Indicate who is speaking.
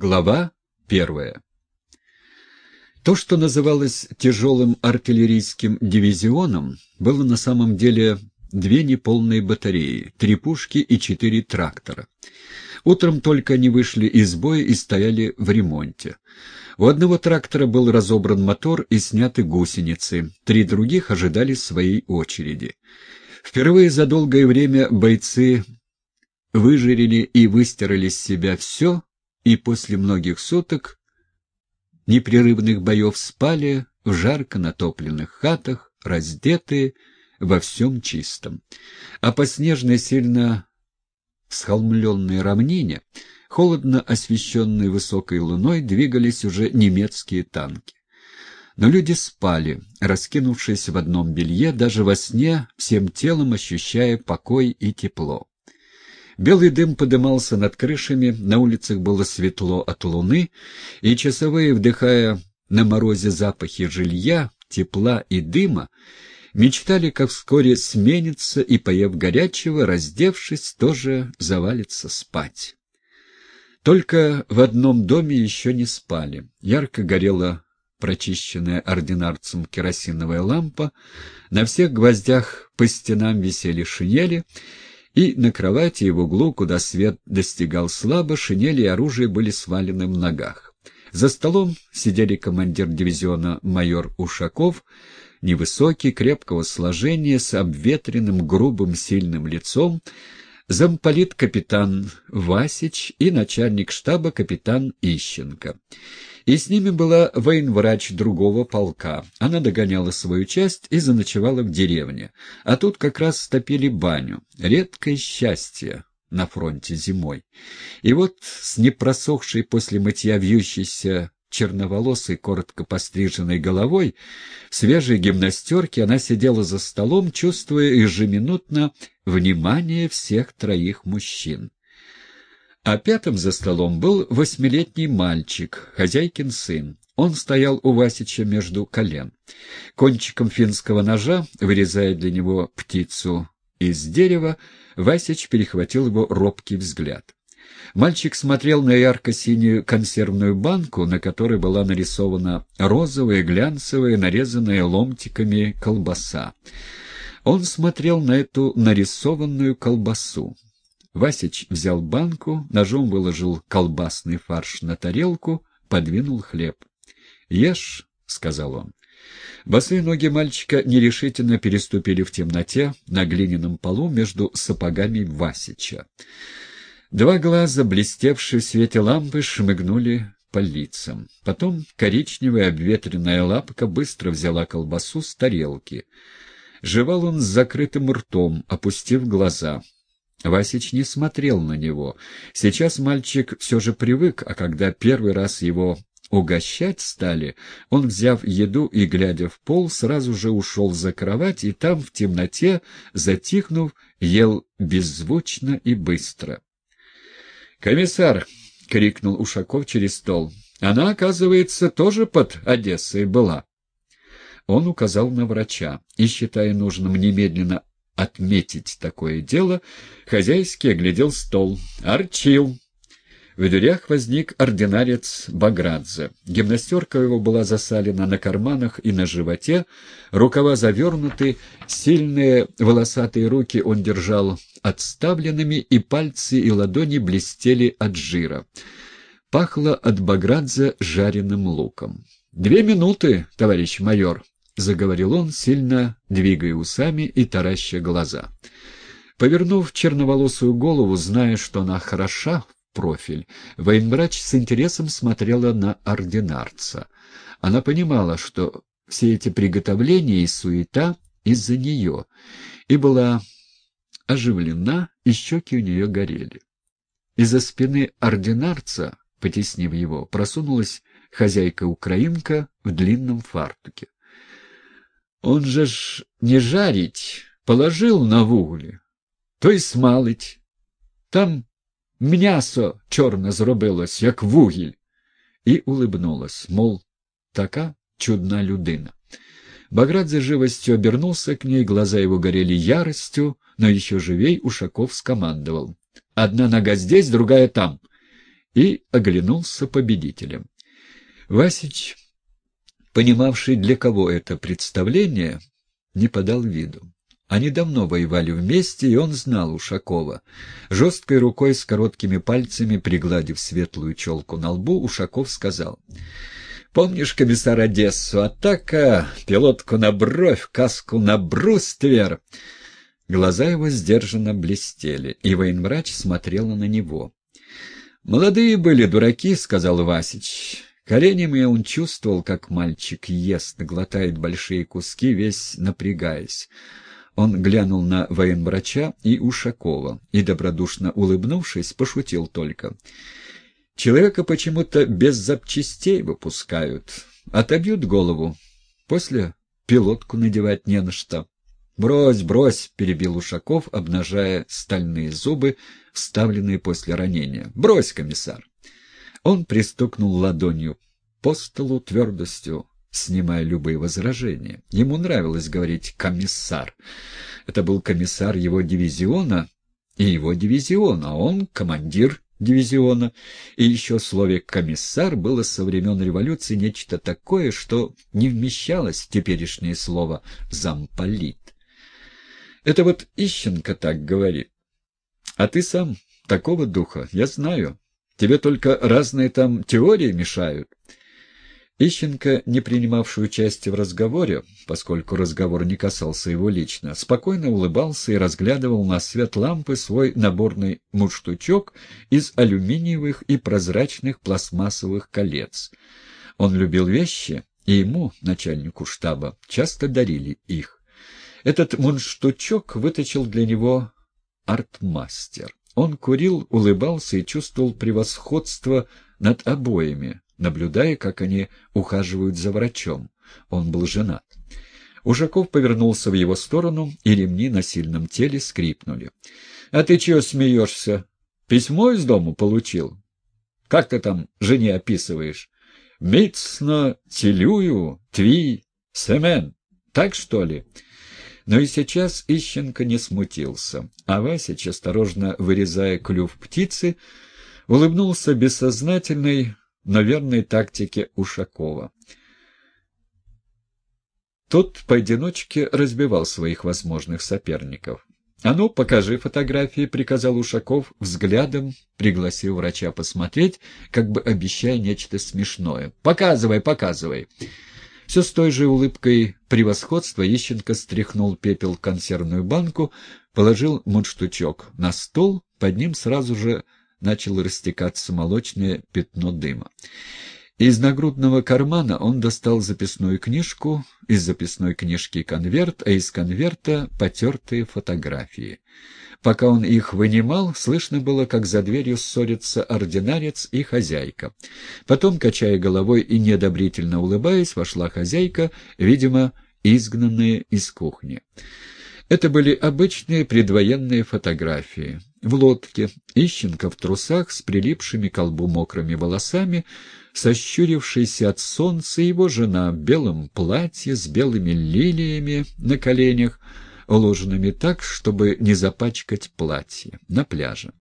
Speaker 1: Глава первая. То, что называлось тяжелым артиллерийским дивизионом, было на самом деле две неполные батареи, три пушки и четыре трактора. Утром только они вышли из боя и стояли в ремонте. У одного трактора был разобран мотор и сняты гусеницы, три других ожидали своей очереди. Впервые за долгое время бойцы выжарили и выстирали с себя все, и после многих суток непрерывных боев спали в жарко натопленных хатах, раздетые, во всем чистом. А по снежной сильно схолмленной равнине, холодно освещенной высокой луной, двигались уже немецкие танки. Но люди спали, раскинувшись в одном белье, даже во сне, всем телом ощущая покой и тепло. Белый дым подымался над крышами, на улицах было светло от луны, и часовые, вдыхая на морозе запахи жилья, тепла и дыма, мечтали, как вскоре сменится и, поев горячего, раздевшись, тоже завалится спать. Только в одном доме еще не спали. Ярко горела прочищенная ординарцем керосиновая лампа, на всех гвоздях по стенам висели шинели, и на кровати и в углу, куда свет достигал слабо, шинели и оружие были свалены в ногах. За столом сидели командир дивизиона майор Ушаков, невысокий, крепкого сложения, с обветренным, грубым, сильным лицом, замполит капитан Васич и начальник штаба капитан Ищенко. И с ними была военврач другого полка. Она догоняла свою часть и заночевала в деревне. А тут как раз стопили баню. Редкое счастье на фронте зимой. И вот с непросохшей после мытья вьющейся черноволосой, коротко постриженной головой, в свежей гимнастерке она сидела за столом, чувствуя ежеминутно внимание всех троих мужчин. А пятым за столом был восьмилетний мальчик, хозяйкин сын. Он стоял у Васича между колен. Кончиком финского ножа, вырезая для него птицу из дерева, Васич перехватил его робкий взгляд. Мальчик смотрел на ярко-синюю консервную банку, на которой была нарисована розовая, глянцевая, нарезанная ломтиками колбаса. Он смотрел на эту нарисованную колбасу. Васич взял банку, ножом выложил колбасный фарш на тарелку, подвинул хлеб. «Ешь», — сказал он. Босые ноги мальчика нерешительно переступили в темноте на глиняном полу между сапогами Васича. Два глаза, блестевшие в свете лампы, шмыгнули по лицам. Потом коричневая обветренная лапка быстро взяла колбасу с тарелки. Жевал он с закрытым ртом, опустив глаза. Васич не смотрел на него. Сейчас мальчик все же привык, а когда первый раз его угощать стали, он, взяв еду и глядя в пол, сразу же ушел за кровать и там, в темноте, затихнув, ел беззвучно и быстро. «Комиссар!» — крикнул Ушаков через стол. «Она, оказывается, тоже под Одессой была». Он указал на врача и, считая нужным немедленно отметить такое дело, хозяйский оглядел стол. «Арчил!» В дверях возник ординарец Баградзе. Гимнастерка его была засалена на карманах и на животе, рукава завернуты, сильные волосатые руки он держал отставленными, и пальцы и ладони блестели от жира. Пахло от Баградзе жареным луком. «Две минуты, товарищ майор», — заговорил он, сильно двигая усами и тараща глаза. Повернув черноволосую голову, зная, что она хороша в профиль, военврач с интересом смотрела на ординарца. Она понимала, что все эти приготовления и суета из-за нее, и была оживлена, и щеки у нее горели. Из-за спины ординарца, потеснив его, просунулась хозяйка-украинка в длинном фартуке. Он же ж не жарить, положил на вуглі, то й смалить. Там м'ясо чорне зробилось, як вугіль, і улыбнулась, мол, така чудна людина. Баграт за живостью обернулся к ней, глаза его горели яростью, но еще живей Ушаков скомандовал. «Одна нога здесь, другая там!» и оглянулся победителем. Васич, понимавший, для кого это представление, не подал виду. Они давно воевали вместе, и он знал Ушакова. Жесткой рукой с короткими пальцами, пригладив светлую челку на лбу, Ушаков сказал... «Помнишь, комиссар Одессу? Атака! Пилотку на бровь, каску на бруствер!» Глаза его сдержанно блестели, и военврач смотрела на него. «Молодые были дураки», — сказал Васич. Коленями он чувствовал, как мальчик ест, глотает большие куски, весь напрягаясь. Он глянул на военврача и Ушакова и, добродушно улыбнувшись, пошутил только. «Человека почему-то без запчастей выпускают. Отобьют голову. После пилотку надевать не на что». «Брось, брось!» — перебил Ушаков, обнажая стальные зубы, вставленные после ранения. «Брось, комиссар!» Он пристукнул ладонью по столу твердостью, снимая любые возражения. Ему нравилось говорить «комиссар». Это был комиссар его дивизиона и его дивизиона, а он командир дивизиона. И еще в слове «комиссар» было со времен революции нечто такое, что не вмещалось в теперешнее слово «замполит». Это вот Ищенко так говорит. А ты сам такого духа, я знаю. Тебе только разные там теории мешают. Ищенко, не принимавший участия в разговоре, поскольку разговор не касался его лично, спокойно улыбался и разглядывал на свет лампы свой наборный муштучок из алюминиевых и прозрачных пластмассовых колец. Он любил вещи, и ему, начальнику штаба, часто дарили их. Этот мундштучок выточил для него артмастер. Он курил, улыбался и чувствовал превосходство над обоими, наблюдая, как они ухаживают за врачом. Он был женат. Ужаков повернулся в его сторону, и ремни на сильном теле скрипнули. — А ты чего смеешься? Письмо из дому получил? Как ты там жене описываешь? Мицно, целюю, тви, семен. Так что ли? Но и сейчас Ищенко не смутился, а Васич, осторожно вырезая клюв птицы, улыбнулся бессознательной, но верной тактике Ушакова. Тот поодиночке разбивал своих возможных соперников. «А ну, покажи фотографии», — приказал Ушаков, взглядом пригласил врача посмотреть, как бы обещая нечто смешное. «Показывай, показывай». Все с той же улыбкой превосходства Ищенко стряхнул пепел в консервную банку, положил мундштучок на стол, под ним сразу же начало растекаться молочное пятно дыма. Из нагрудного кармана он достал записную книжку, из записной книжки конверт, а из конверта потертые фотографии. Пока он их вынимал, слышно было, как за дверью ссорятся ординарец и хозяйка. Потом, качая головой и неодобрительно улыбаясь, вошла хозяйка, видимо, изгнанная из кухни. Это были обычные предвоенные фотографии. В лодке, Ищенко в трусах с прилипшими к колбу мокрыми волосами, сощурившийся от солнца его жена в белом платье с белыми лилиями на коленях, уложенными так, чтобы не запачкать платье, на пляже.